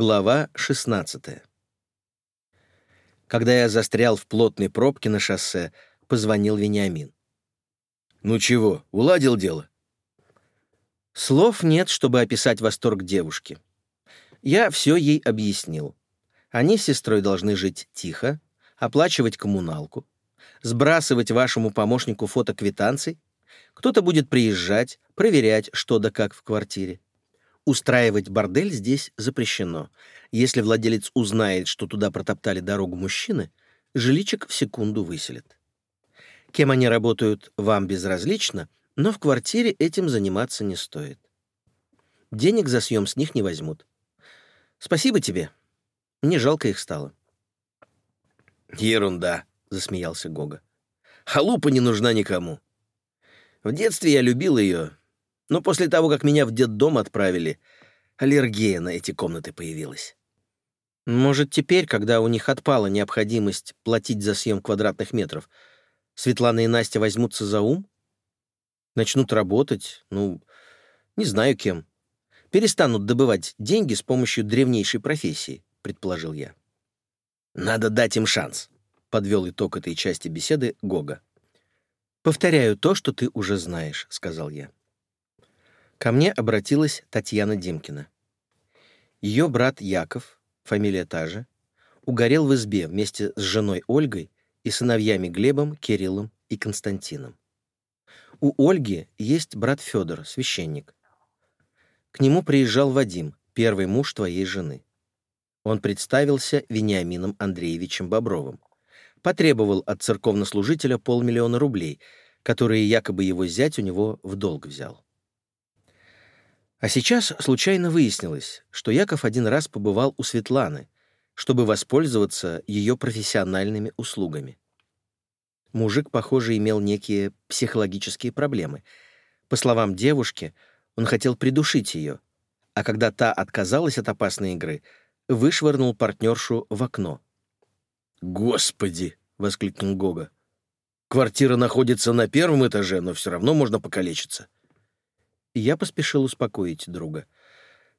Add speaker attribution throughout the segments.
Speaker 1: Глава 16 Когда я застрял в плотной пробке на шоссе, позвонил Вениамин.
Speaker 2: «Ну чего, уладил дело?»
Speaker 1: Слов нет, чтобы описать восторг девушки. Я все ей объяснил. Они с сестрой должны жить тихо, оплачивать коммуналку, сбрасывать вашему помощнику фото квитанций, кто-то будет приезжать, проверять, что да как в квартире. Устраивать бордель здесь запрещено. Если владелец узнает, что туда протоптали дорогу мужчины, жиличек в секунду выселит. Кем они работают, вам безразлично, но в квартире этим заниматься не стоит. Денег за съем с них не возьмут. Спасибо тебе. Мне жалко их стало.
Speaker 2: «Ерунда», — засмеялся Гога. «Халупа не нужна никому. В детстве я любил ее, но после того, как меня в детдом отправили, аллергия на эти комнаты появилась».
Speaker 1: Может, теперь, когда у них отпала необходимость платить за съем квадратных метров, Светлана и Настя возьмутся за ум? Начнут работать, ну, не знаю кем. Перестанут добывать деньги с помощью древнейшей профессии, предположил я.
Speaker 2: Надо дать им шанс, подвел итог этой части беседы Гога.
Speaker 1: Повторяю то, что ты уже знаешь, сказал я. Ко мне обратилась Татьяна Димкина. Ее брат Яков, фамилия та же, угорел в избе вместе с женой Ольгой и сыновьями Глебом, Кириллом и Константином. У Ольги есть брат Федор, священник. К нему приезжал Вадим, первый муж твоей жены. Он представился Вениамином Андреевичем Бобровым. Потребовал от церковнослужителя полмиллиона рублей, которые якобы его зять у него в долг взял. А сейчас случайно выяснилось, что Яков один раз побывал у Светланы, чтобы воспользоваться ее профессиональными услугами. Мужик, похоже, имел некие психологические проблемы. По словам девушки, он хотел придушить ее, а когда та отказалась от опасной игры, вышвырнул партнершу в окно.
Speaker 2: «Господи!» — воскликнул Гога. «Квартира находится на первом этаже, но все равно можно покалечиться».
Speaker 1: Я поспешил успокоить друга.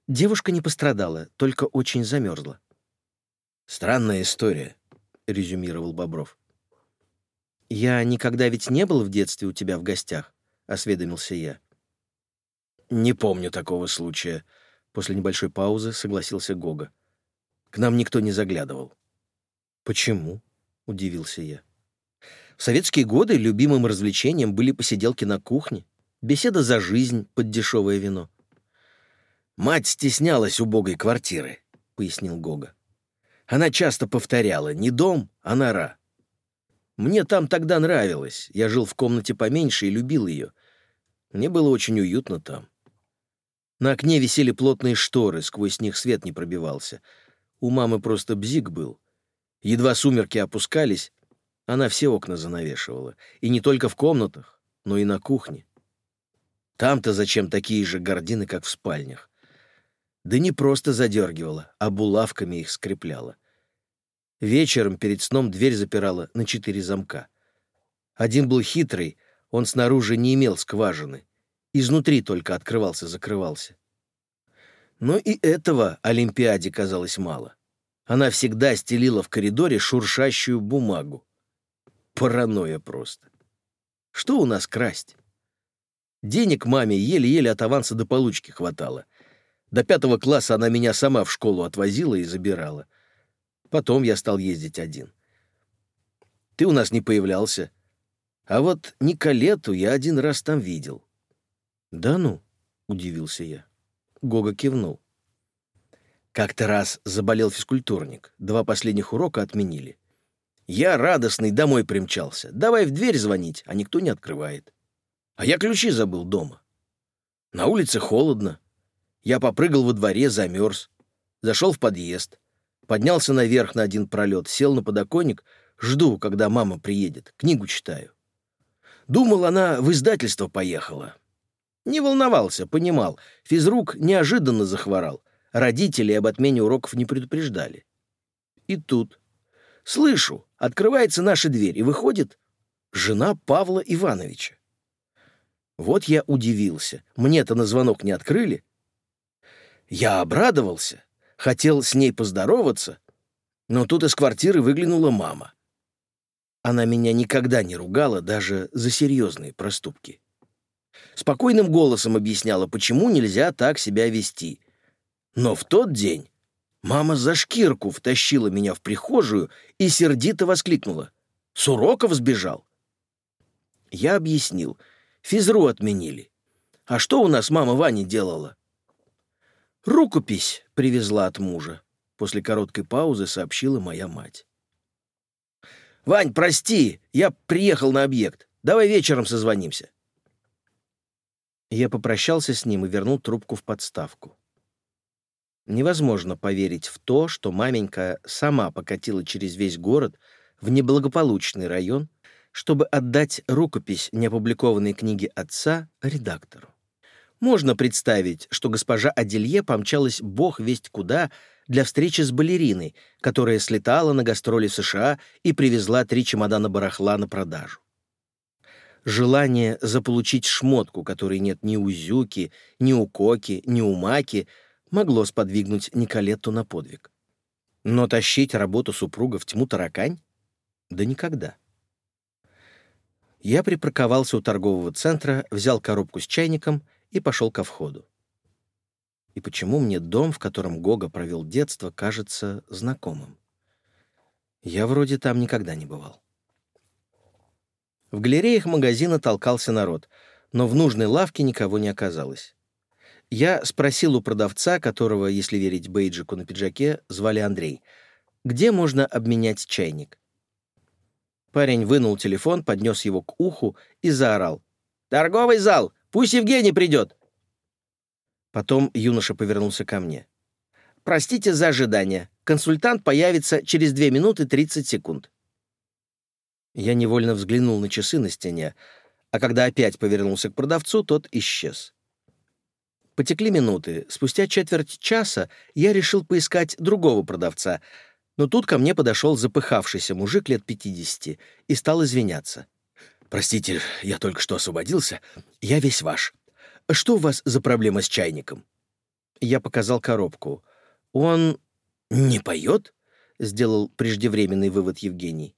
Speaker 1: Девушка не пострадала, только очень замерзла.
Speaker 2: «Странная история», — резюмировал Бобров.
Speaker 1: «Я никогда ведь не был в детстве у тебя в гостях», — осведомился я.
Speaker 2: «Не помню такого случая», — после небольшой паузы согласился Гога. К нам никто не заглядывал.
Speaker 1: «Почему?» — удивился я. В советские годы любимым развлечением были посиделки на кухне, беседа за жизнь под дешевое вино.
Speaker 2: «Мать стеснялась убогой квартиры», — пояснил Гога. «Она часто повторяла, не дом, а нора. Мне там тогда нравилось, я жил в комнате поменьше и любил ее. Мне было очень уютно там. На окне висели плотные шторы, сквозь них свет не пробивался — у мамы просто бзик был. Едва сумерки опускались, она все окна занавешивала. И не только в комнатах, но и на кухне. Там-то зачем такие же гардины, как в спальнях? Да не просто задергивала, а булавками их скрепляла. Вечером перед сном дверь запирала на четыре замка. Один был хитрый, он снаружи не имел скважины. Изнутри только открывался-закрывался. Но и этого Олимпиаде казалось мало. Она всегда стелила в коридоре шуршащую бумагу. Паранойя просто. Что у нас красть? Денег маме еле-еле от аванса до получки хватало. До пятого класса она меня сама в школу отвозила и забирала. Потом я стал ездить один. Ты у нас не появлялся. А вот Николету я один раз там видел.
Speaker 1: «Да ну?» — удивился я. Гога кивнул.
Speaker 2: Как-то раз заболел физкультурник. Два последних урока отменили. Я радостный домой примчался. Давай в дверь звонить, а никто не открывает. А я ключи забыл дома. На улице холодно. Я попрыгал во дворе, замерз. Зашел в подъезд. Поднялся наверх на один пролет, сел на подоконник, жду, когда мама приедет, книгу читаю. Думал, она в издательство поехала. Не волновался, понимал. Физрук неожиданно захворал. Родители об отмене уроков не предупреждали. И тут. Слышу, открывается наша дверь, и выходит жена Павла Ивановича. Вот я удивился. Мне-то на звонок не открыли. Я обрадовался. Хотел с ней поздороваться, но тут из квартиры выглянула мама. Она меня никогда не ругала даже за серьезные проступки. Спокойным голосом объясняла, почему нельзя так себя вести. Но в тот день мама за шкирку втащила меня в прихожую и сердито воскликнула. «С уроков сбежал?» Я объяснил. Физру отменили. А что у нас мама Вани делала? Рукопись привезла от мужа. После короткой паузы сообщила моя мать. «Вань, прости, я приехал на объект. Давай вечером созвонимся».
Speaker 1: Я попрощался с ним и вернул трубку в подставку. Невозможно поверить в то, что маменька сама покатила через весь город в неблагополучный район, чтобы отдать рукопись неопубликованной книги отца редактору. Можно представить, что госпожа Аделье помчалась бог весть куда для встречи с балериной, которая слетала на гастроли в США и привезла три чемодана барахла на продажу. Желание заполучить шмотку, которой нет ни у Зюки, ни у Коки, ни у Маки, могло сподвигнуть Николетту на подвиг. Но тащить работу супруга в тьму таракань? Да никогда. Я припарковался у торгового центра, взял коробку с чайником и пошел ко входу. И почему мне дом, в котором Гога провел детство, кажется знакомым? Я вроде там никогда не бывал. В галереях магазина толкался народ, но в нужной лавке никого не оказалось. Я спросил у продавца, которого, если верить бейджику на пиджаке, звали Андрей, где можно обменять чайник. Парень вынул телефон, поднес его к уху и заорал. «Торговый зал! Пусть Евгений придет!» Потом юноша повернулся ко мне. «Простите за ожидание. Консультант появится через 2 минуты 30 секунд». Я невольно взглянул на часы на стене, а когда опять повернулся к продавцу, тот исчез. Потекли минуты. Спустя четверть часа я решил поискать другого продавца — но тут ко мне подошел запыхавшийся мужик лет 50 и стал извиняться. «Простите, я только что освободился. Я весь ваш. Что у вас за проблема с чайником?» Я показал коробку. «Он не поет?» — сделал преждевременный вывод Евгений.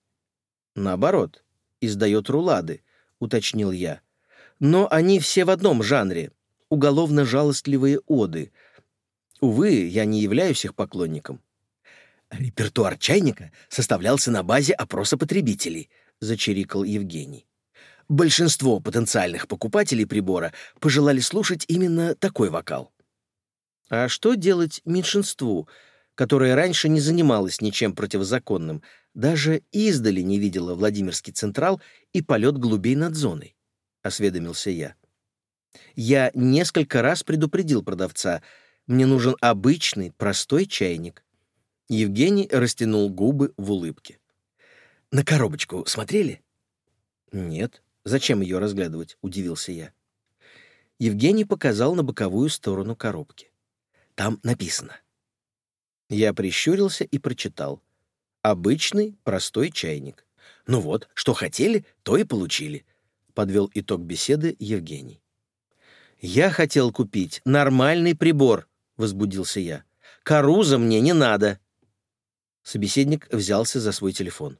Speaker 1: «Наоборот, издает рулады», — уточнил я. «Но они все в одном жанре — уголовно-жалостливые оды. Увы, я не являюсь их поклонником».
Speaker 2: Репертуар чайника составлялся на базе опроса потребителей, зачирикал Евгений. Большинство потенциальных покупателей прибора пожелали слушать именно такой вокал.
Speaker 1: А что делать меньшинству, которое раньше не занималось ничем противозаконным, даже издали не видела Владимирский Централ и полет голубей над зоной? — осведомился я. Я несколько раз предупредил продавца, мне нужен обычный, простой чайник. Евгений растянул губы в улыбке.
Speaker 2: «На коробочку смотрели?»
Speaker 1: «Нет. Зачем ее разглядывать?» — удивился я. Евгений показал на боковую сторону коробки.
Speaker 2: «Там написано».
Speaker 1: Я прищурился и прочитал. «Обычный простой чайник».
Speaker 2: «Ну вот, что хотели, то и получили», — подвел итог беседы Евгений.
Speaker 1: «Я хотел купить нормальный прибор», — возбудился я. «Каруза мне не надо». Собеседник взялся за свой телефон.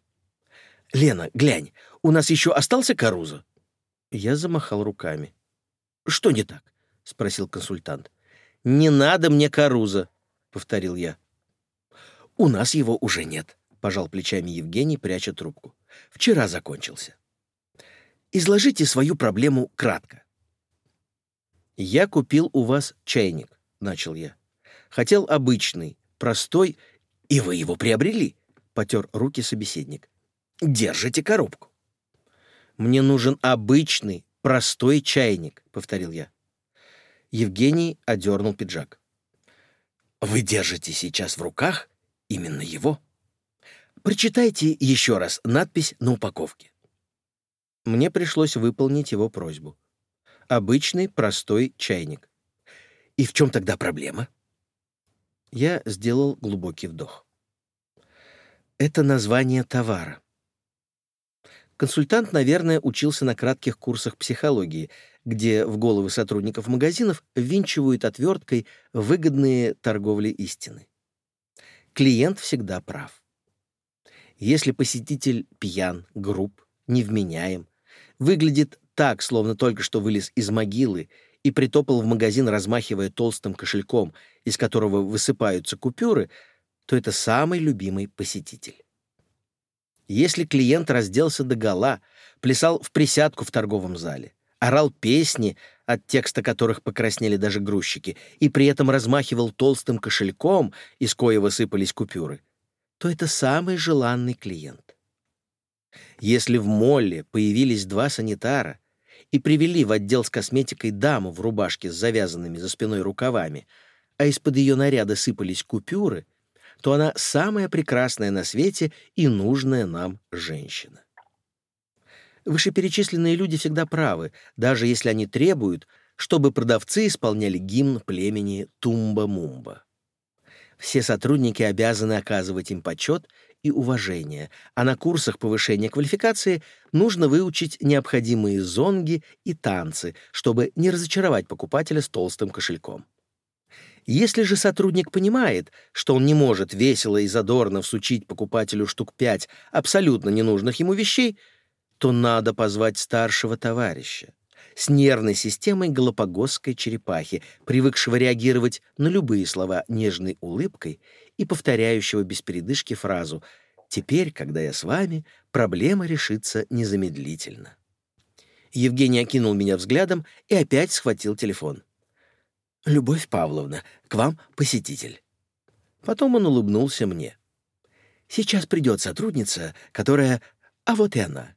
Speaker 2: «Лена, глянь, у нас еще остался Карузо?»
Speaker 1: Я замахал руками.
Speaker 2: «Что не так?» — спросил консультант.
Speaker 1: «Не надо мне Карузо», — повторил я.
Speaker 2: «У нас его уже нет», — пожал плечами Евгений, пряча трубку. «Вчера закончился. Изложите свою проблему кратко».
Speaker 1: «Я купил у вас чайник», — начал я. «Хотел обычный, простой
Speaker 2: «И вы его приобрели?» — потер руки собеседник. «Держите коробку».
Speaker 1: «Мне нужен обычный, простой чайник», — повторил я. Евгений одернул пиджак.
Speaker 2: «Вы держите сейчас в руках именно его? Прочитайте еще раз надпись на упаковке».
Speaker 1: Мне пришлось выполнить его просьбу. Обычный, простой чайник.
Speaker 2: «И в чем тогда проблема?»
Speaker 1: Я сделал глубокий вдох. Это название товара. Консультант, наверное, учился на кратких курсах психологии, где в головы сотрудников магазинов ввинчивают отверткой выгодные торговли истины. клиент всегда прав. Если посетитель пьян, груб, невменяем, выглядит так, словно только что вылез из могилы и притопал в магазин, размахивая толстым кошельком, из которого высыпаются купюры, то это самый любимый посетитель. Если клиент разделся до гола, плясал в присядку в торговом зале, орал песни, от текста которых покраснели даже грузчики, и при этом размахивал толстым кошельком, из коего сыпались купюры, то это самый желанный клиент. Если в молле появились два санитара и привели в отдел с косметикой даму в рубашке с завязанными за спиной рукавами, а из-под ее наряда сыпались купюры, то она самая прекрасная на свете и нужная нам женщина. Вышеперечисленные люди всегда правы, даже если они требуют, чтобы продавцы исполняли гимн племени Тумба-Мумба. Все сотрудники обязаны оказывать им почет и уважение, а на курсах повышения квалификации нужно выучить необходимые зонги и танцы, чтобы не разочаровать покупателя с толстым кошельком. Если же сотрудник понимает, что он не может весело и задорно всучить покупателю штук пять абсолютно ненужных ему вещей, то надо позвать старшего товарища с нервной системой галапагосской черепахи, привыкшего реагировать на любые слова нежной улыбкой и повторяющего без передышки фразу «Теперь, когда я с вами, проблема решится незамедлительно». Евгений окинул меня взглядом и опять схватил телефон. «Любовь Павловна, к вам посетитель». Потом он улыбнулся мне. «Сейчас придет сотрудница, которая... А вот и она.